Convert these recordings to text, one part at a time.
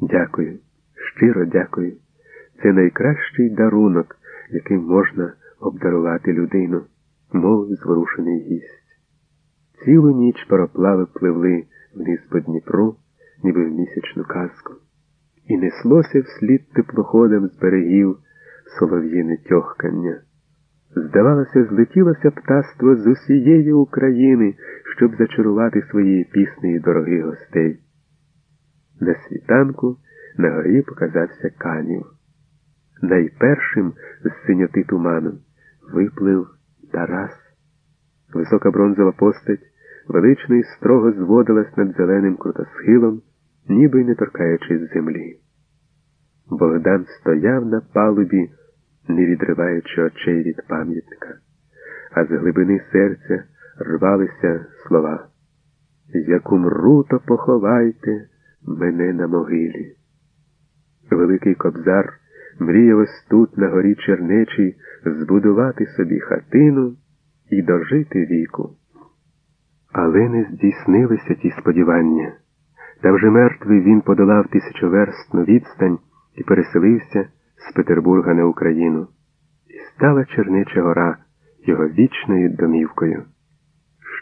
Дякую, щиро дякую. Це найкращий дарунок, яким можна обдарувати людину, мов зворушений гість. Цілу ніч пароплави пливли вниз по Дніпру, ніби в місячну казку, і неслося вслід теплоходом з берегів солов'їне тьохкання. Здавалося, злетілося птаство з усієї України, щоб зачарувати своєю піснею дорогих гостей. На світанку на горі показався канів. Найпершим з синьоти туману виплив Тарас. Висока бронзова постать велично і строго зводилась над зеленим крутосхилом, ніби не торкаючись землі. Богдан стояв на палубі, не відриваючи очей від пам'ятника, а з глибини серця рвалися слова. Як умру, то поховайте мене на могилі. Великий кобзар мріяв ось тут, на горі Чернечій, збудувати собі хатину і дожити віку. Але не здійснилися ті сподівання. Та вже мертвий він подолав тисячоверстну відстань і переселився з Петербурга на Україну. І стала Чернеча гора його вічною домівкою,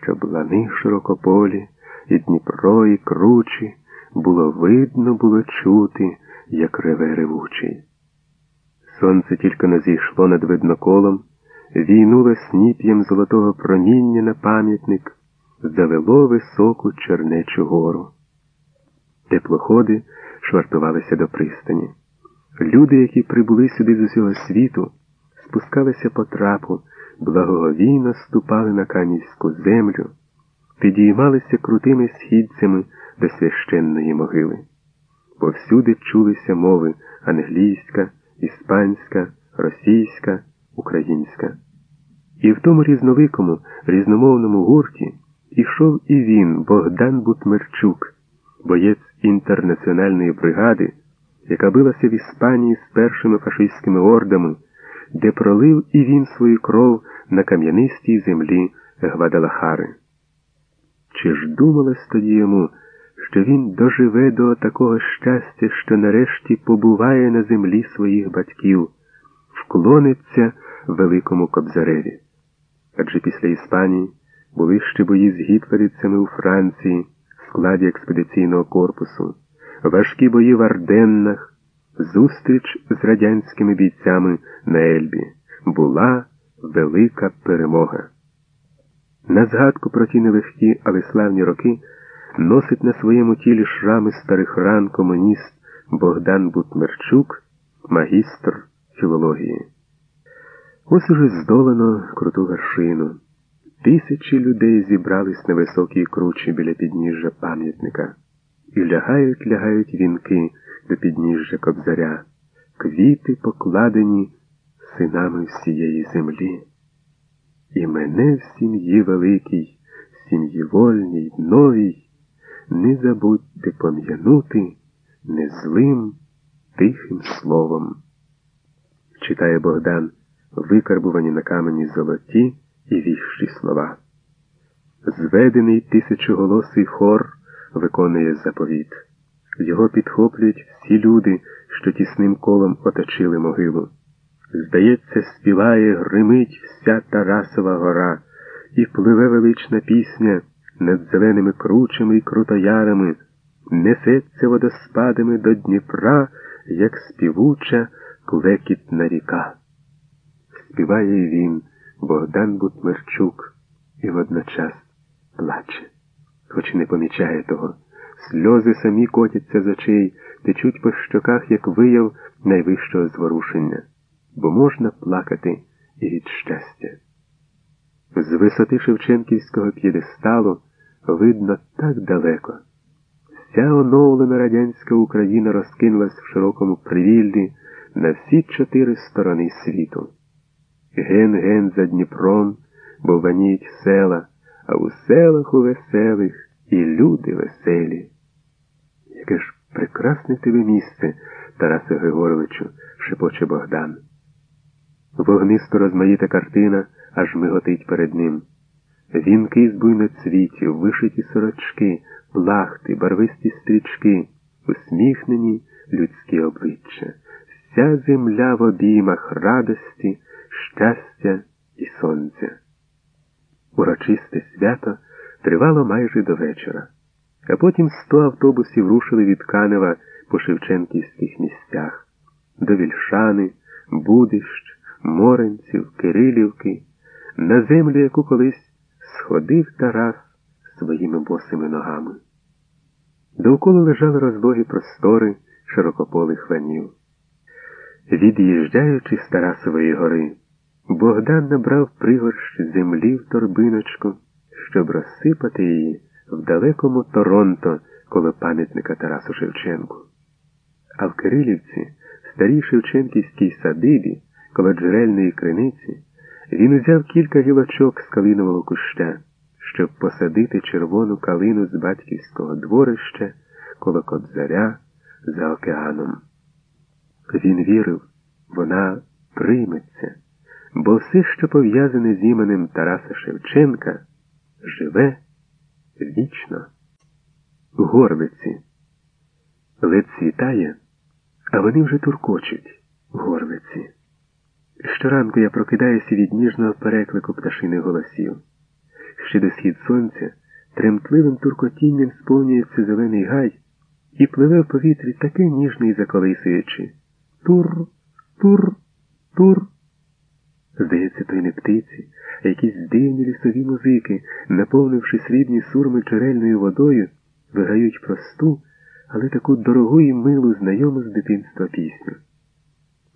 щоб лани широкополі, і Дніпро, і кручі було видно, було чути, як реве ревучий. Сонце тільки не зійшло над видноколом, війнуло сніп'ям золотого проміння на пам'ятник, завело високу Чернечу гору. Теплоходи швартувалися до пристані. Люди, які прибули сюди з усього світу, спускалися по трапу, благоговійно ступали на кам'янську землю, підіймалися крутими східцями до священної могили. Повсюди чулися мови англійська, іспанська, російська, українська. І в тому різноликому, різномовному гурті ішов і він, Богдан Бутмерчук, боєць інтернаціональної бригади, яка билася в Іспанії з першими фашистськими ордами, де пролив і він свою кров на кам'янистій землі Гвадалахари. Чи ж думалось тоді йому, що він доживе до такого щастя, що нарешті побуває на землі своїх батьків, вклониться великому кобзареві? Адже після Іспанії були ще бої з гітлерівцями у Франції в складі експедиційного корпусу, важкі бої в Арденнах, зустріч з радянськими бійцями на Ельбі. Була велика перемога. На згадку про ті нелегкі, але славні роки носить на своєму тілі шрами старих ран комуніст Богдан Бутмерчук, магістр філології. Ось уже здолано круту вершину. Тисячі людей зібрались на високій кручі біля підніжжя пам'ятника і лягають, лягають вінки до підніжжя кобзаря, квіти покладені синами всієї землі. І мене в сім'ї великій, сім'ї вольній, новій, не забудьте пом'янути незлим тихим словом. Читає Богдан викарбувані на камені золоті і віщі слова. Зведений тисячоголосий хор виконує заповіт. Його підхоплюють всі люди, що тісним колом оточили могилу. Здається, співає, гримить вся Тарасова гора, і пливе велична пісня над зеленими кручами і крутоярами, несеться водоспадами до Дніпра, як співуча клекітна ріка. Співає він, Богдан Бутмерчук, і водночас плаче, хоч не помічає того. Сльози самі котяться з очей, течуть по щоках, як вияв найвищого зворушення, бо можна плакати і від щастя. З висоти Шевченківського п'єдесталу видно так далеко. Вся оновлена радянська Україна розкинулась в широкому привіллі на всі чотири сторони світу. Ген-ген за Дніпром, бо ваніють села, а у селах у веселих і люди веселі. Яке ж прекрасне тебе місце, Тарасе Григоровичу, шепоче Богдан. Вогнисто розмаїта картина аж миготить перед ним. Вінки з буйноцвітів, вишиті сорочки, плахти, барвисті стрічки, усміхнені людські обличчя, вся земля в обіймах радості, щастя і сонця. Урочисте свято тривало майже до вечора, а потім сто автобусів рушили від Канева по Шевченківських місцях. До Вільшани, Будищ, Моренців, Кирилівки, на землю, яку колись сходив Тарас своїми босими ногами. Довкола лежали розлогі простори широкополих ланів. Від'їжджаючи з Тарасової гори, Богдан набрав пригорщ землі в торбиночку, щоб розсипати її в далекому Торонто коло пам'ятника Тарасу Шевченку. А в Кирилівці, старій Шевченківській садибі, коло джерельної криниці, він узяв кілька гілочок з калинового куща, щоб посадити червону калину з батьківського дворища коло кобзаря за океаном. Він вірив, вона прийметься, бо все, що пов'язане з іменем Тараса Шевченка, живе вічно. Горлиці. Лед світає, а вони вже туркочуть горлиці. Щоранку я прокидаюся від ніжного переклику пташиних голосів. Ще до схід сонця тремтливим туркотінням сповнюється зелений гай і пливе в повітрі таке ніжне і заколисуючи. Тур, тур, тур. Здається, то й не птиці, а якісь дивні лісові музики, наповнивши срібні сурми джерельною водою, вигають просту, але таку дорогу і милу знайому з дитинства пісню.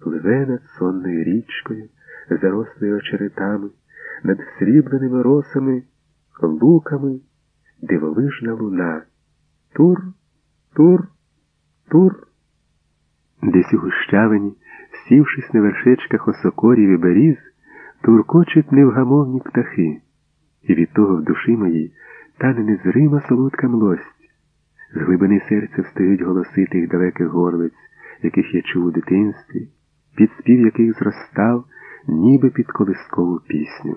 Пливе над сонною річкою, зарослою очеретами, над срібленими росами, луками, дивовижна луна. Тур, тур, тур. Десь у гущавині, сівшись на вершечках осокорів і беріз, туркочуть невгамовні птахи, і від того в душі моїй тане незрима солодка млость. З глибини серця встають голоси тих далеких горлиць, яких я чув у дитинстві, під спів яких зростав, ніби під колискову пісню.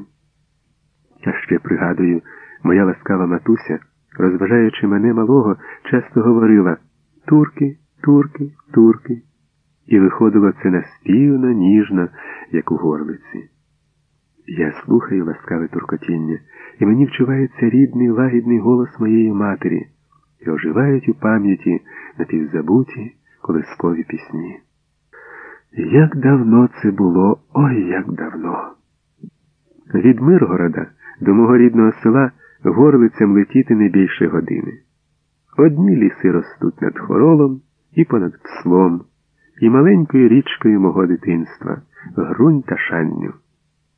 Я ще пригадую, моя ласкава матуся, розважаючи мене малого, часто говорила турки, турки, турки, і виходило це наспівно, ніжно, як у горлиці. Я слухаю ласкаве туркотіння, і мені вчувається рідний лагідний голос моєї матері, і оживають у пам'яті напівзабуті колискові пісні. Як давно це було, ой як давно. Від Миргорода до мого рідного села горлицям летіти не більше години. Одні ліси ростуть над хоролом і понад пслом, і маленькою річкою мого дитинства, грунь та шанню.